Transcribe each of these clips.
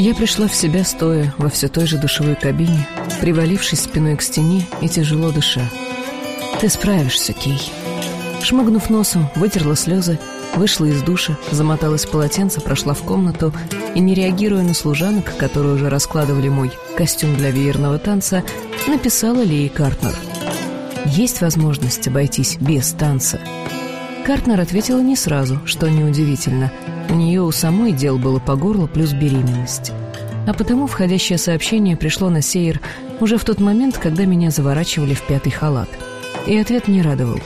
Я пришла в себя, стоя во все той же душевой кабине, привалившись спиной к стене и тяжело дыша. «Ты справишься, Кей». Шмыгнув носом, вытерла слезы, вышла из душа, замоталась в полотенце, прошла в комнату и, не реагируя на служанок, которые уже раскладывали мой костюм для веерного танца, написала Леи Картнер. «Есть возможность обойтись без танца?» Картнер ответила не сразу, что неудивительно. У нее у самой дел было по горло плюс беременность. А потому входящее сообщение пришло на Сейер уже в тот момент, когда меня заворачивали в пятый халат. И ответ не радовал.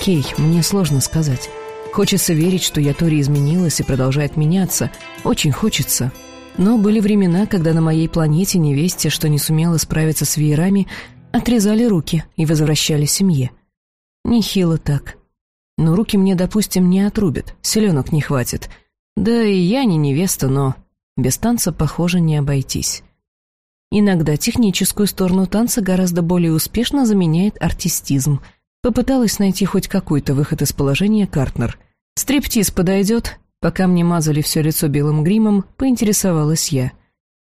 «Кей, мне сложно сказать. Хочется верить, что я Тори изменилась и продолжает меняться. Очень хочется. Но были времена, когда на моей планете невесте, что не сумела справиться с веерами, отрезали руки и возвращали семье. Нехило так. Но руки мне, допустим, не отрубят, селенок не хватит. Да и я не невеста, но без танца, похоже, не обойтись. Иногда техническую сторону танца гораздо более успешно заменяет артистизм. Попыталась найти хоть какой-то выход из положения Картнер. «Стриптиз подойдет?» Пока мне мазали все лицо белым гримом, поинтересовалась я.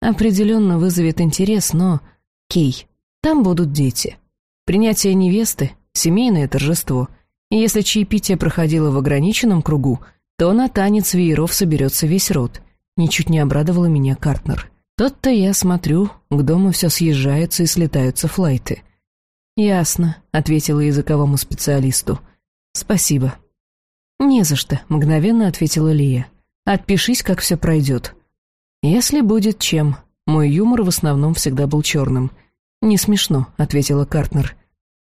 «Определенно вызовет интерес, но...» «Кей, там будут дети. Принятие невесты — семейное торжество. Если чаепитие проходило в ограниченном кругу, то на танец вееров соберется весь род. Ничуть не обрадовала меня Картнер. Тот-то я смотрю, к дому все съезжаются и слетаются флайты. «Ясно», — ответила языковому специалисту. «Спасибо». «Не за что», — мгновенно ответила Лия. «Отпишись, как все пройдет». «Если будет чем». Мой юмор в основном всегда был черным. «Не смешно», — ответила Картнер.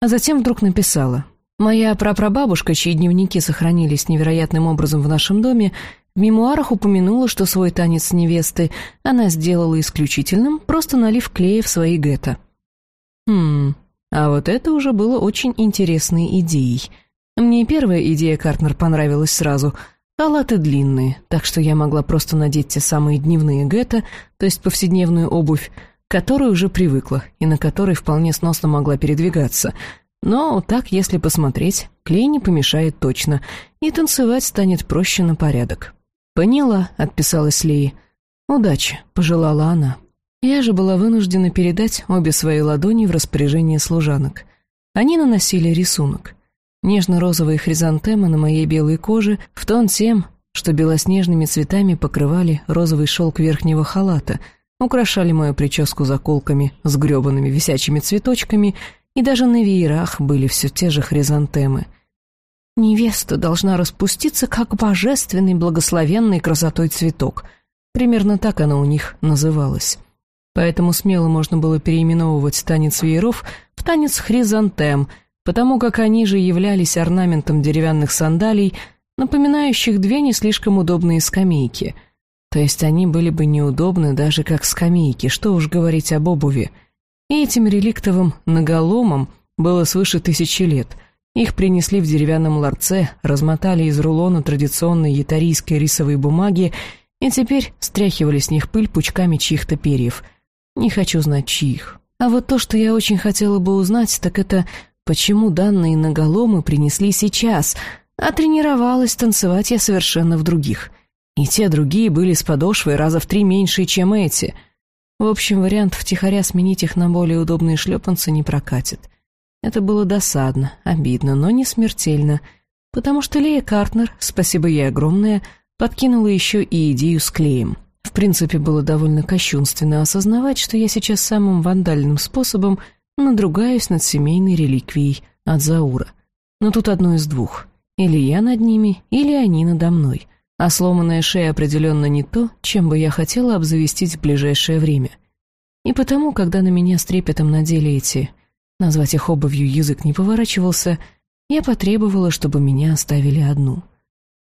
А затем вдруг написала. Моя прапрабабушка, чьи дневники сохранились невероятным образом в нашем доме, в мемуарах упомянула, что свой танец невесты она сделала исключительным, просто налив клея в свои гетто. Хм, а вот это уже было очень интересной идеей. Мне первая идея Картнер понравилась сразу. Халаты длинные, так что я могла просто надеть те самые дневные гетто, то есть повседневную обувь, к которой уже привыкла и на которой вполне сносно могла передвигаться — но так, если посмотреть, клей не помешает точно, и танцевать станет проще на порядок. «Поняла», — отписалась Леи. «Удачи», — пожелала она. Я же была вынуждена передать обе свои ладони в распоряжение служанок. Они наносили рисунок. Нежно-розовые хризантемы на моей белой коже в тон тем, что белоснежными цветами покрывали розовый шелк верхнего халата, украшали мою прическу заколками с гребаными висячими цветочками — и даже на веерах были все те же хризантемы. «Невеста должна распуститься, как божественный благословенный красотой цветок», примерно так она у них называлась. Поэтому смело можно было переименовывать танец вееров в танец хризантем, потому как они же являлись орнаментом деревянных сандалий, напоминающих две не слишком удобные скамейки. То есть они были бы неудобны даже как скамейки, что уж говорить об обуви — и этим реликтовым наголомом было свыше тысячи лет. Их принесли в деревянном ларце, размотали из рулона традиционной ятарийской рисовой бумаги и теперь стряхивали с них пыль пучками чьих-то перьев. Не хочу знать, чьих. А вот то, что я очень хотела бы узнать, так это почему данные наголомы принесли сейчас, а тренировалась танцевать я совершенно в других. И те другие были с подошвой раза в три меньше, чем эти — в общем, вариант втихаря сменить их на более удобные шлепанцы не прокатит. Это было досадно, обидно, но не смертельно, потому что Лея Картнер, спасибо ей огромное, подкинула еще и идею с клеем. В принципе, было довольно кощунственно осознавать, что я сейчас самым вандальным способом надругаюсь над семейной реликвией от Заура. Но тут одно из двух. Или я над ними, или они надо мной — а сломанная шея определенно не то, чем бы я хотела обзавестись в ближайшее время. И потому, когда на меня с трепетом надели эти... Назвать их обувью язык не поворачивался, я потребовала, чтобы меня оставили одну.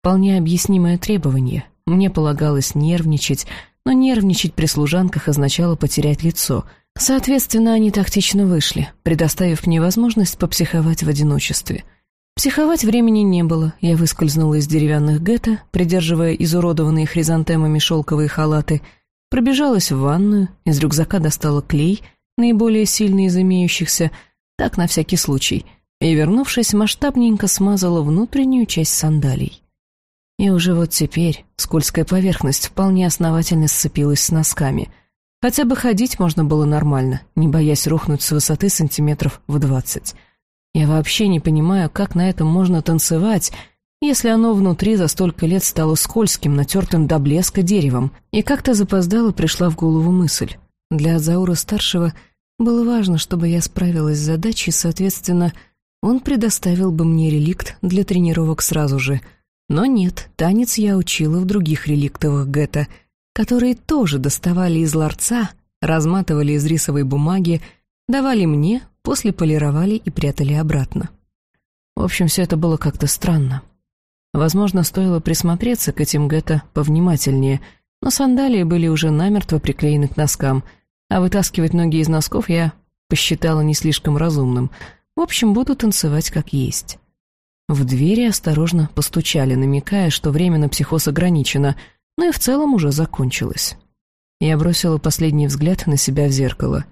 Вполне объяснимое требование. Мне полагалось нервничать, но нервничать при служанках означало потерять лицо. Соответственно, они тактично вышли, предоставив мне возможность попсиховать в одиночестве — Психовать времени не было. Я выскользнула из деревянных гетто, придерживая изуродованные хризантемами шелковые халаты, пробежалась в ванную, из рюкзака достала клей, наиболее сильный из имеющихся, так на всякий случай. и, вернувшись, масштабненько смазала внутреннюю часть сандалий. И уже вот теперь скользкая поверхность вполне основательно сцепилась с носками. Хотя бы ходить можно было нормально, не боясь рухнуть с высоты сантиметров в двадцать. Я вообще не понимаю, как на этом можно танцевать, если оно внутри за столько лет стало скользким, натертым до блеска деревом. И как-то запоздало пришла в голову мысль. Для Азаура-старшего было важно, чтобы я справилась с задачей, соответственно, он предоставил бы мне реликт для тренировок сразу же. Но нет, танец я учила в других реликтовых гетто, которые тоже доставали из ларца, разматывали из рисовой бумаги, давали мне, после полировали и прятали обратно. В общем, все это было как-то странно. Возможно, стоило присмотреться к этим гетто повнимательнее, но сандалии были уже намертво приклеены к носкам, а вытаскивать ноги из носков я посчитала не слишком разумным. В общем, буду танцевать как есть. В двери осторожно постучали, намекая, что время на психоз ограничено, но и в целом уже закончилось. Я бросила последний взгляд на себя в зеркало.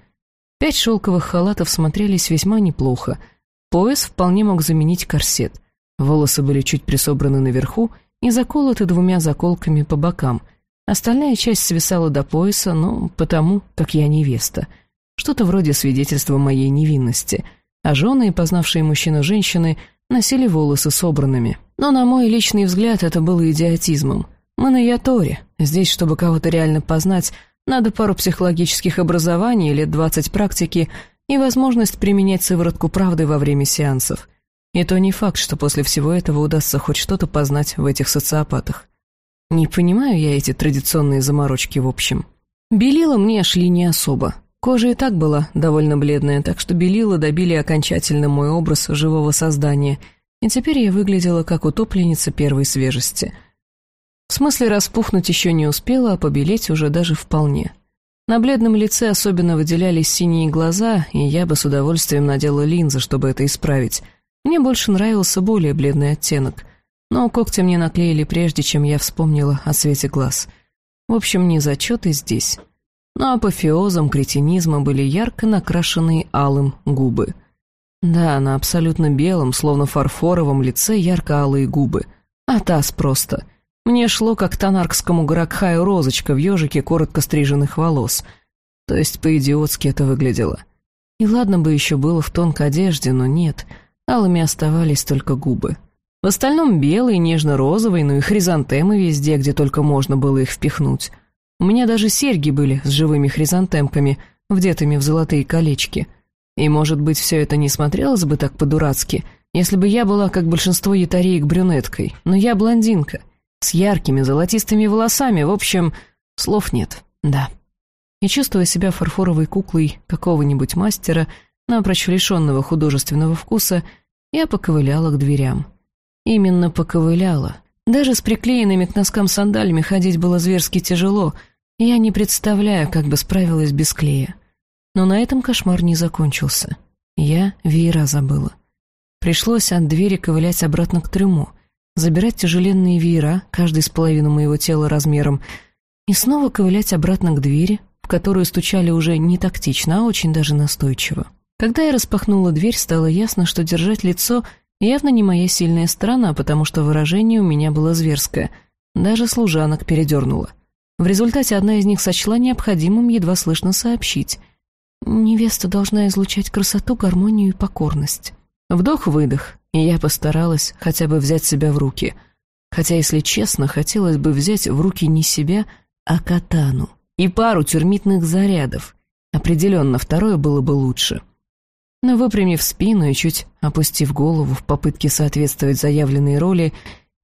Пять шелковых халатов смотрелись весьма неплохо. Пояс вполне мог заменить корсет — Волосы были чуть присобраны наверху и заколоты двумя заколками по бокам. Остальная часть свисала до пояса, но потому, как я невеста. Что-то вроде свидетельства моей невинности. А жены, познавшие мужчину-женщины, носили волосы собранными. Но, на мой личный взгляд, это было идиотизмом. Мы на Яторе. Здесь, чтобы кого-то реально познать, надо пару психологических образований, лет двадцать практики и возможность применять сыворотку правды во время сеансов. И то не факт, что после всего этого удастся хоть что-то познать в этих социопатах. Не понимаю я эти традиционные заморочки в общем. Белила мне шли не особо. Кожа и так была довольно бледная, так что белила добили окончательно мой образ живого создания, и теперь я выглядела как утопленница первой свежести. В смысле распухнуть еще не успела, а побелеть уже даже вполне. На бледном лице особенно выделялись синие глаза, и я бы с удовольствием надела линзы, чтобы это исправить — мне больше нравился более бледный оттенок, но когти мне наклеили прежде, чем я вспомнила о цвете глаз. В общем, не зачеты здесь. Но апофеозом кретинизма были ярко накрашенные алым губы. Да, на абсолютно белом, словно фарфоровом лице ярко-алые губы. А таз просто. Мне шло, как танаркскому Гракхаю розочка в ежике коротко стриженных волос. То есть по-идиотски это выглядело. И ладно бы еще было в тонкой одежде, но нет — Алыми оставались только губы. В остальном белые, нежно-розовые, ну и хризантемы везде, где только можно было их впихнуть. У меня даже серьги были с живыми хризантемками, вдетыми в золотые колечки. И, может быть, все это не смотрелось бы так по-дурацки, если бы я была, как большинство ятареек, брюнеткой. Но я блондинка, с яркими золотистыми волосами, в общем, слов нет, да. И чувствуя себя фарфоровой куклой какого-нибудь мастера, напрочь лишенного художественного вкуса, я поковыляла к дверям. Именно поковыляла. Даже с приклеенными к носкам сандалями ходить было зверски тяжело, я не представляю, как бы справилась без клея. Но на этом кошмар не закончился. Я веера забыла. Пришлось от двери ковылять обратно к трюму, забирать тяжеленные веера, каждый с половину моего тела размером, и снова ковылять обратно к двери, в которую стучали уже не тактично, а очень даже настойчиво. Когда я распахнула дверь, стало ясно, что держать лицо явно не моя сильная сторона, потому что выражение у меня было зверское. Даже служанок передернуло. В результате одна из них сочла необходимым едва слышно сообщить. «Невеста должна излучать красоту, гармонию и покорность». Вдох-выдох, и я постаралась хотя бы взять себя в руки. Хотя, если честно, хотелось бы взять в руки не себя, а катану. И пару термитных зарядов. Определенно, второе было бы лучше. Но выпрямив спину и чуть опустив голову в попытке соответствовать заявленной роли,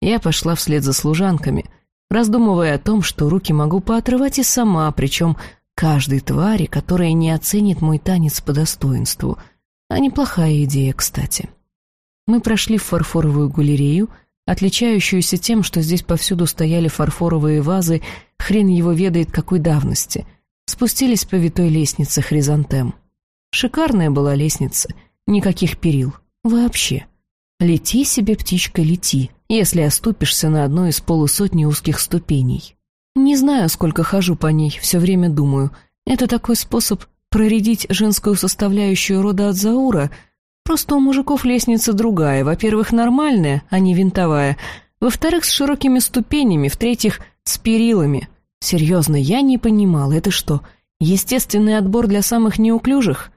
я пошла вслед за служанками, раздумывая о том, что руки могу поотрывать и сама, причем каждой твари, которая не оценит мой танец по достоинству. А неплохая идея, кстати. Мы прошли в фарфоровую галерею, отличающуюся тем, что здесь повсюду стояли фарфоровые вазы, хрен его ведает какой давности, спустились по витой лестнице хризантем. Шикарная была лестница, никаких перил. Вообще. Лети себе, птичка, лети, если оступишься на одной из полусотни узких ступеней. Не знаю, сколько хожу по ней, все время думаю. Это такой способ проредить женскую составляющую рода от Заура, Просто у мужиков лестница другая. Во-первых, нормальная, а не винтовая. Во-вторых, с широкими ступенями. В-третьих, с перилами. Серьезно, я не понимал, это что, естественный отбор для самых неуклюжих?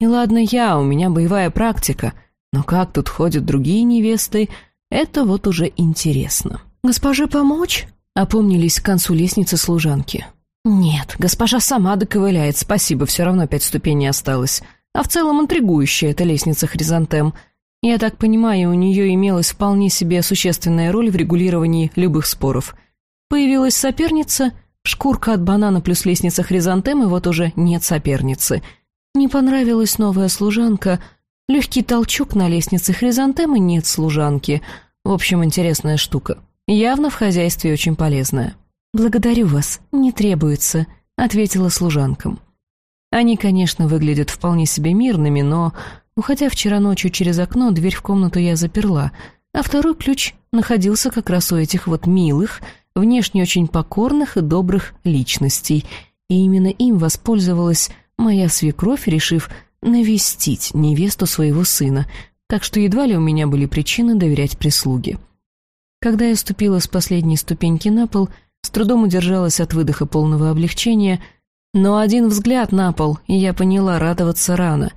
И ладно я, у меня боевая практика. Но как тут ходят другие невесты, это вот уже интересно. «Госпоже помочь?» — опомнились к концу лестницы служанки. «Нет, госпожа сама доковыляет, спасибо, все равно пять ступеней осталось. А в целом интригующая эта лестница Хризантем. Я так понимаю, у нее имелась вполне себе существенная роль в регулировании любых споров. Появилась соперница, шкурка от банана плюс лестница Хризантем, и вот уже нет соперницы. Не понравилась новая служанка, легкий толчок на лестнице Хризантем, и нет служанки. В общем, интересная штука. Явно в хозяйстве очень полезная. «Благодарю вас, не требуется», — ответила служанкам. Они, конечно, выглядят вполне себе мирными, но, уходя вчера ночью через окно, дверь в комнату я заперла, а второй ключ находился как раз у этих вот милых, внешне очень покорных и добрых личностей, и именно им воспользовалась моя свекровь, решив навестить невесту своего сына, так что едва ли у меня были причины доверять прислуге. Когда я ступила с последней ступеньки на пол, с трудом удержалась от выдоха полного облегчения — но один взгляд на пол, и я поняла, радоваться рано.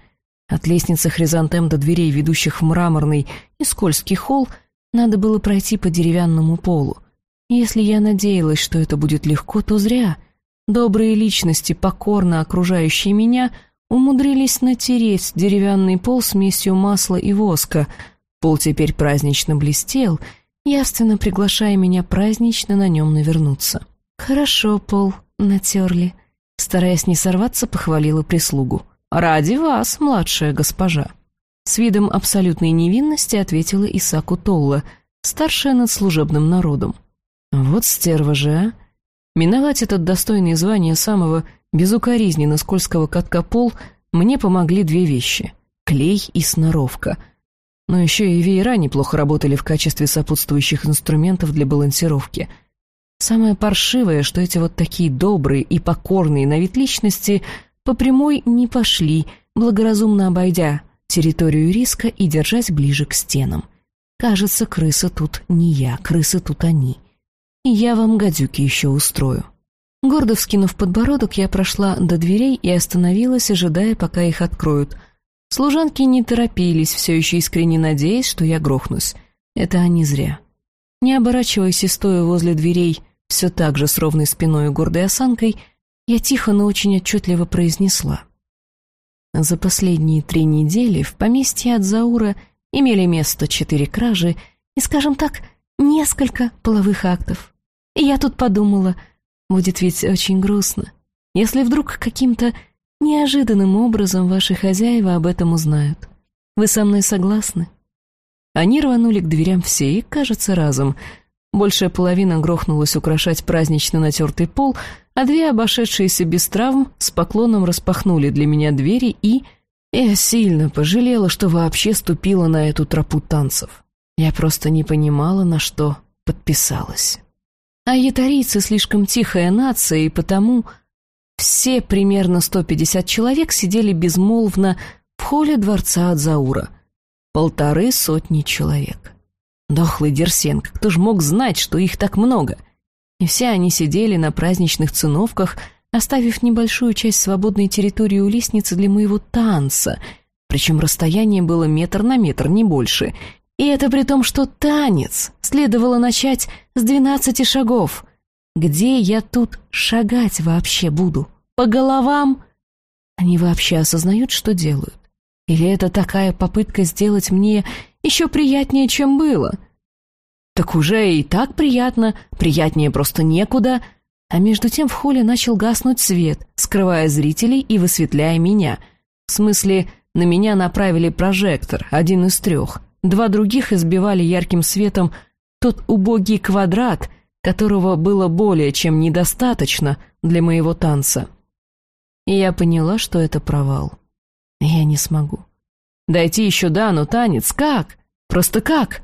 От лестницы хризантем до дверей, ведущих в мраморный и скользкий холл, надо было пройти по деревянному полу. Если я надеялась, что это будет легко, то зря. Добрые личности, покорно окружающие меня, умудрились натереть деревянный пол смесью масла и воска. Пол теперь празднично блестел, явственно приглашая меня празднично на нем навернуться. «Хорошо, пол, натерли», Стараясь не сорваться, похвалила прислугу. «Ради вас, младшая госпожа». С видом абсолютной невинности ответила Исаку Толла, старшая над служебным народом. «Вот стерва же, а! Миновать этот достойный звания самого безукоризненно скользкого катка пол мне помогли две вещи — клей и сноровка. Но еще и веера неплохо работали в качестве сопутствующих инструментов для балансировки — Самое паршивое, что эти вот такие добрые и покорные на вид личности по прямой не пошли, благоразумно обойдя территорию риска и держась ближе к стенам. Кажется, крыса тут не я, крысы тут они. Я вам гадюки еще устрою. Гордо вскинув подбородок, я прошла до дверей и остановилась, ожидая, пока их откроют. Служанки не торопились, все еще искренне надеясь, что я грохнусь. Это они зря. Не оборачиваясь и стоя возле дверей, все так же с ровной спиной и гордой осанкой, я тихо, но очень отчетливо произнесла. За последние три недели в поместье от Заура имели место четыре кражи и, скажем так, несколько половых актов. И я тут подумала, будет ведь очень грустно, если вдруг каким-то неожиданным образом ваши хозяева об этом узнают. Вы со мной согласны?» Они рванули к дверям все и, кажется, разом — Большая половина грохнулась украшать празднично натертый пол, а две, обошедшиеся без травм, с поклоном распахнули для меня двери и... Я сильно пожалела, что вообще ступила на эту тропу танцев. Я просто не понимала, на что подписалась. А ятарийцы слишком тихая нация, и потому все примерно 150 человек сидели безмолвно в холле дворца Адзаура. Полторы сотни человек. Дохлый Дерсенко, кто ж мог знать, что их так много? И все они сидели на праздничных циновках, оставив небольшую часть свободной территории у лестницы для моего танца, причем расстояние было метр на метр, не больше. И это при том, что танец следовало начать с двенадцати шагов. Где я тут шагать вообще буду? По головам? Они вообще осознают, что делают? Или это такая попытка сделать мне еще приятнее, чем было? Так уже и так приятно, приятнее просто некуда. А между тем в холле начал гаснуть свет, скрывая зрителей и высветляя меня. В смысле, на меня направили прожектор, один из трех. Два других избивали ярким светом тот убогий квадрат, которого было более чем недостаточно для моего танца. И я поняла, что это провал. Я не смогу. Дойти еще да, но танец как? Просто как?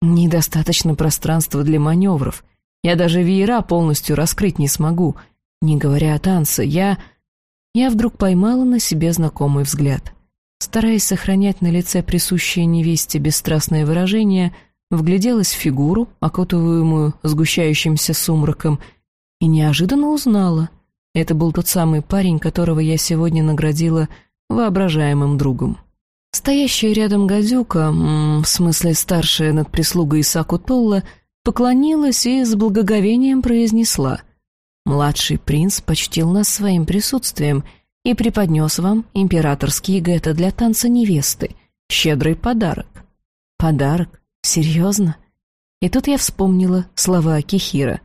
Недостаточно пространства для маневров. Я даже веера полностью раскрыть не смогу. Не говоря о танце, я... Я вдруг поймала на себе знакомый взгляд. стараясь сохранять на лице присущее невесте бесстрастное выражение, вгляделась в фигуру, окутываемую сгущающимся сумраком, и неожиданно узнала. Это был тот самый парень, которого я сегодня наградила воображаемым другом. Стоящая рядом гадюка, в смысле старшая над прислугой Исаку Толла, поклонилась и с благоговением произнесла «Младший принц почтил нас своим присутствием и преподнес вам императорские гетто для танца невесты, щедрый подарок». «Подарок? Серьезно?» И тут я вспомнила слова Акихира.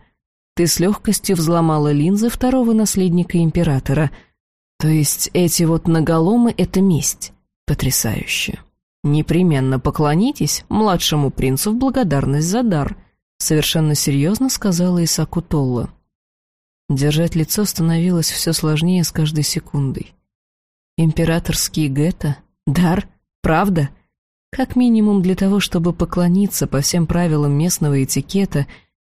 «Ты с легкостью взломала линзы второго наследника императора. То есть эти вот наголомы — это месть. Потрясающе. Непременно поклонитесь младшему принцу в благодарность за дар», — совершенно серьезно сказала Исаку Толла. Держать лицо становилось все сложнее с каждой секундой. Императорский гетто? Дар? Правда? Как минимум для того, чтобы поклониться по всем правилам местного этикета,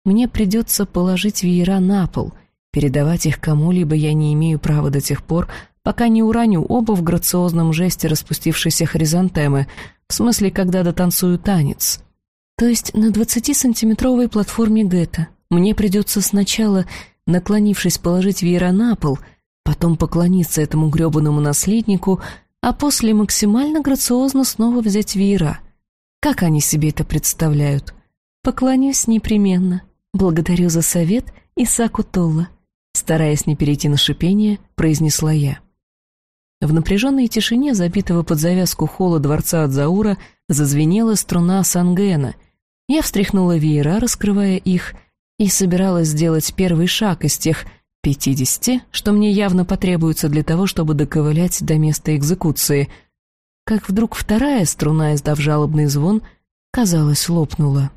мне придется положить веера на пол. Передавать их кому-либо я не имею права до тех пор, пока не уроню оба в грациозном жесте распустившейся хризантемы, в смысле, когда дотанцую танец. То есть на 20-сантиметровой платформе гетто мне придется сначала наклонившись положить веера на пол, потом поклониться этому гребаному наследнику, а после максимально грациозно снова взять веера. Как они себе это представляют? Поклонюсь непременно. Благодарю за совет Исаку Толла. Стараясь не перейти на шипение, произнесла я. В напряженной тишине, забитого под завязку холла дворца Адзаура, зазвенела струна сангена. Я встряхнула веера, раскрывая их, и собиралась сделать первый шаг из тех пятидесяти, что мне явно потребуется для того, чтобы доковылять до места экзекуции, как вдруг вторая струна, издав жалобный звон, казалось, лопнула.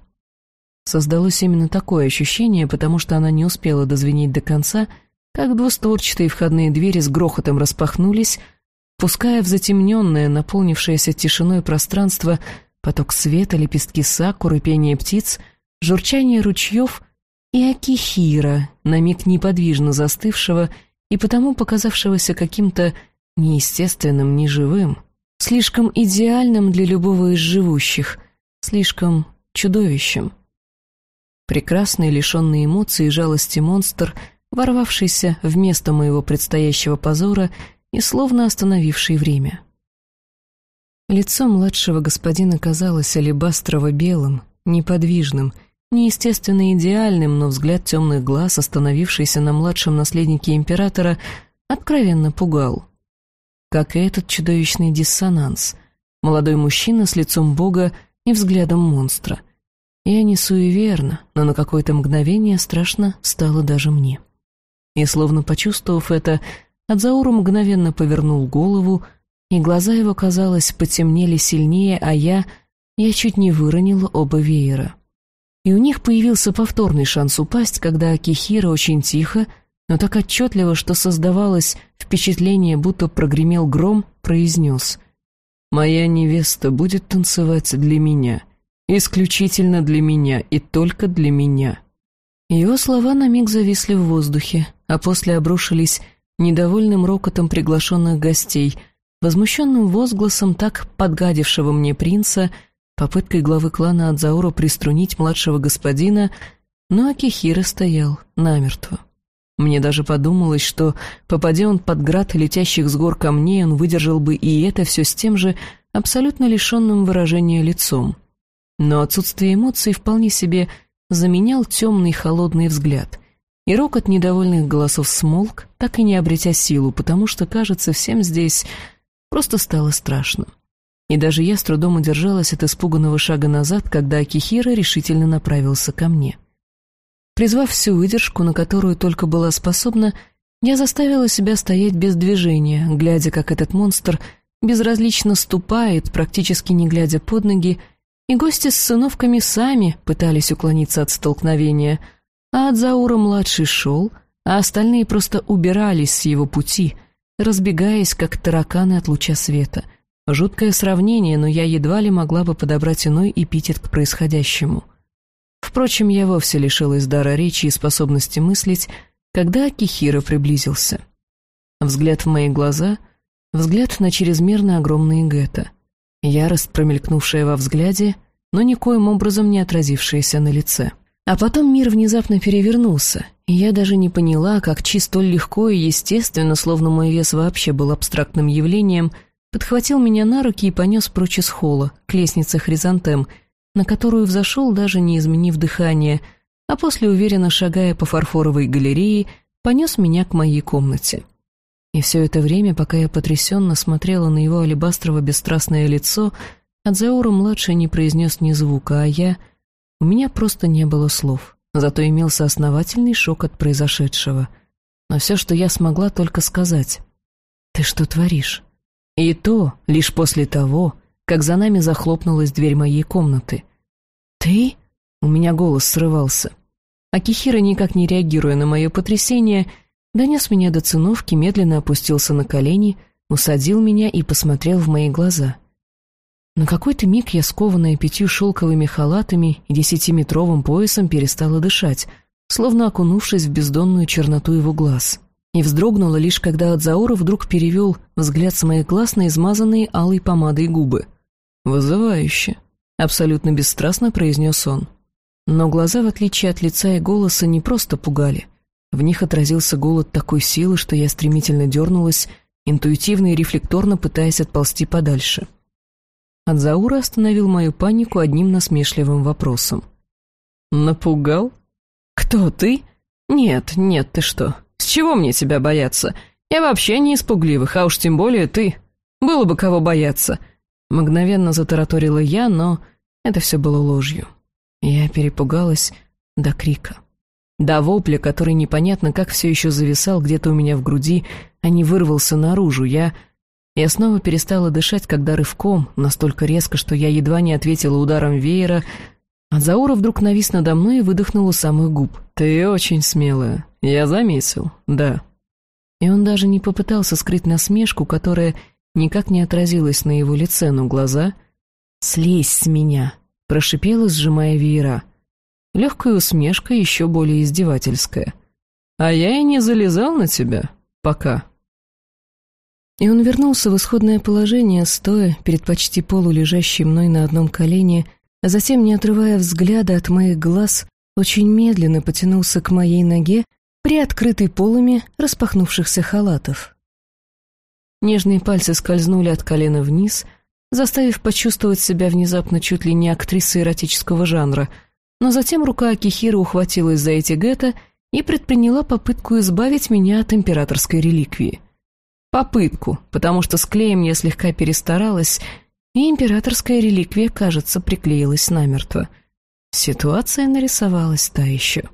Создалось именно такое ощущение, потому что она не успела дозвенеть до конца, как двустворчатые входные двери с грохотом распахнулись, пуская в затемненное, наполнившееся тишиной пространство поток света, лепестки сакуры, пение птиц, журчание ручьев — и Акихира, на миг неподвижно застывшего и потому показавшегося каким-то неестественным, неживым, слишком идеальным для любого из живущих, слишком чудовищем. Прекрасный, лишенный эмоций и жалости монстр, ворвавшийся в место моего предстоящего позора и словно остановивший время. Лицо младшего господина казалось алебастрово-белым, неподвижным — неестественно идеальным, но взгляд темных глаз, остановившийся на младшем наследнике императора, откровенно пугал. Как и этот чудовищный диссонанс. Молодой мужчина с лицом бога и взглядом монстра. Я не суеверна, но на какое-то мгновение страшно стало даже мне. И словно почувствовав это, Адзауру мгновенно повернул голову, и глаза его, казалось, потемнели сильнее, а я... я чуть не выронила оба веера и у них появился повторный шанс упасть, когда Акихира очень тихо, но так отчетливо, что создавалось впечатление, будто прогремел гром, произнес «Моя невеста будет танцевать для меня, исключительно для меня и только для меня». Его слова на миг зависли в воздухе, а после обрушились недовольным рокотом приглашенных гостей, возмущенным возгласом так подгадившего мне принца — попыткой главы клана Адзаора приструнить младшего господина, но Акихира стоял намертво. Мне даже подумалось, что, попадя он под град летящих с гор камней, он выдержал бы и это все с тем же абсолютно лишенным выражения лицом. Но отсутствие эмоций вполне себе заменял темный холодный взгляд, и рокот недовольных голосов смолк, так и не обретя силу, потому что, кажется, всем здесь просто стало страшно. И даже я с трудом удержалась от испуганного шага назад, когда Акихира решительно направился ко мне. Призвав всю выдержку, на которую только была способна, я заставила себя стоять без движения, глядя, как этот монстр безразлично ступает, практически не глядя под ноги, и гости с сыновками сами пытались уклониться от столкновения, а от Заура-младший шел, а остальные просто убирались с его пути, разбегаясь, как тараканы от луча света — Жуткое сравнение, но я едва ли могла бы подобрать иной эпитет к происходящему. Впрочем, я вовсе лишилась дара речи и способности мыслить, когда Акихира приблизился. Взгляд в мои глаза, взгляд на чрезмерно огромные гетто. Ярость, промелькнувшая во взгляде, но никоим образом не отразившаяся на лице. А потом мир внезапно перевернулся, и я даже не поняла, как Чи столь легко и естественно, словно мой вес вообще был абстрактным явлением, подхватил меня на руки и понес прочь из холла, к лестнице хризантем, на которую взошел, даже не изменив дыхание, а после, уверенно шагая по фарфоровой галерее, понес меня к моей комнате. И все это время, пока я потрясенно смотрела на его алебастрово-бесстрастное лицо, Адзаура-младший не произнес ни звука, а я у меня просто не было слов, зато имелся основательный шок от произошедшего. Но все, что я смогла только сказать. «Ты что творишь?» И то лишь после того, как за нами захлопнулась дверь моей комнаты. «Ты?» — у меня голос срывался. Акихира, никак не реагируя на мое потрясение, донес меня до циновки, медленно опустился на колени, усадил меня и посмотрел в мои глаза — на какой-то миг я, скованная пятью шелковыми халатами и десятиметровым поясом, перестала дышать, словно окунувшись в бездонную черноту его глаз. И вздрогнула лишь, когда Адзаура вдруг перевел взгляд с моих глаз на измазанные алой помадой губы. «Вызывающе», — абсолютно бесстрастно произнес он. Но глаза, в отличие от лица и голоса, не просто пугали. В них отразился голод такой силы, что я стремительно дернулась, интуитивно и рефлекторно пытаясь отползти подальше. — Адзаура остановил мою панику одним насмешливым вопросом. «Напугал? Кто ты? Нет, нет, ты что? С чего мне тебя бояться? Я вообще не испугливых, а уж тем более ты. Было бы кого бояться». Мгновенно затараторила я, но это все было ложью. Я перепугалась до крика. До вопля, который непонятно как все еще зависал где-то у меня в груди, а не вырвался наружу. Я я снова перестала дышать, когда рывком, настолько резко, что я едва не ответила ударом веера, а Заура вдруг навис надо мной и выдохнул у самых губ. «Ты очень смелая. Я заметил, да». И он даже не попытался скрыть насмешку, которая никак не отразилась на его лице, но глаза... «Слезь с меня!» — прошипела, сжимая веера. Легкая усмешка, еще более издевательская. «А я и не залезал на тебя. Пока». И он вернулся в исходное положение, стоя перед почти полулежащей мной на одном колене, а затем, не отрывая взгляда от моих глаз, очень медленно потянулся к моей ноге, приоткрытой полами распахнувшихся халатов. Нежные пальцы скользнули от колена вниз, заставив почувствовать себя внезапно чуть ли не актрисой эротического жанра, но затем рука Акихира ухватилась за эти гетто и предприняла попытку избавить меня от императорской реликвии — Попытку, потому что с клеем я слегка перестаралась, и императорская реликвия, кажется, приклеилась намертво. Ситуация нарисовалась та еще.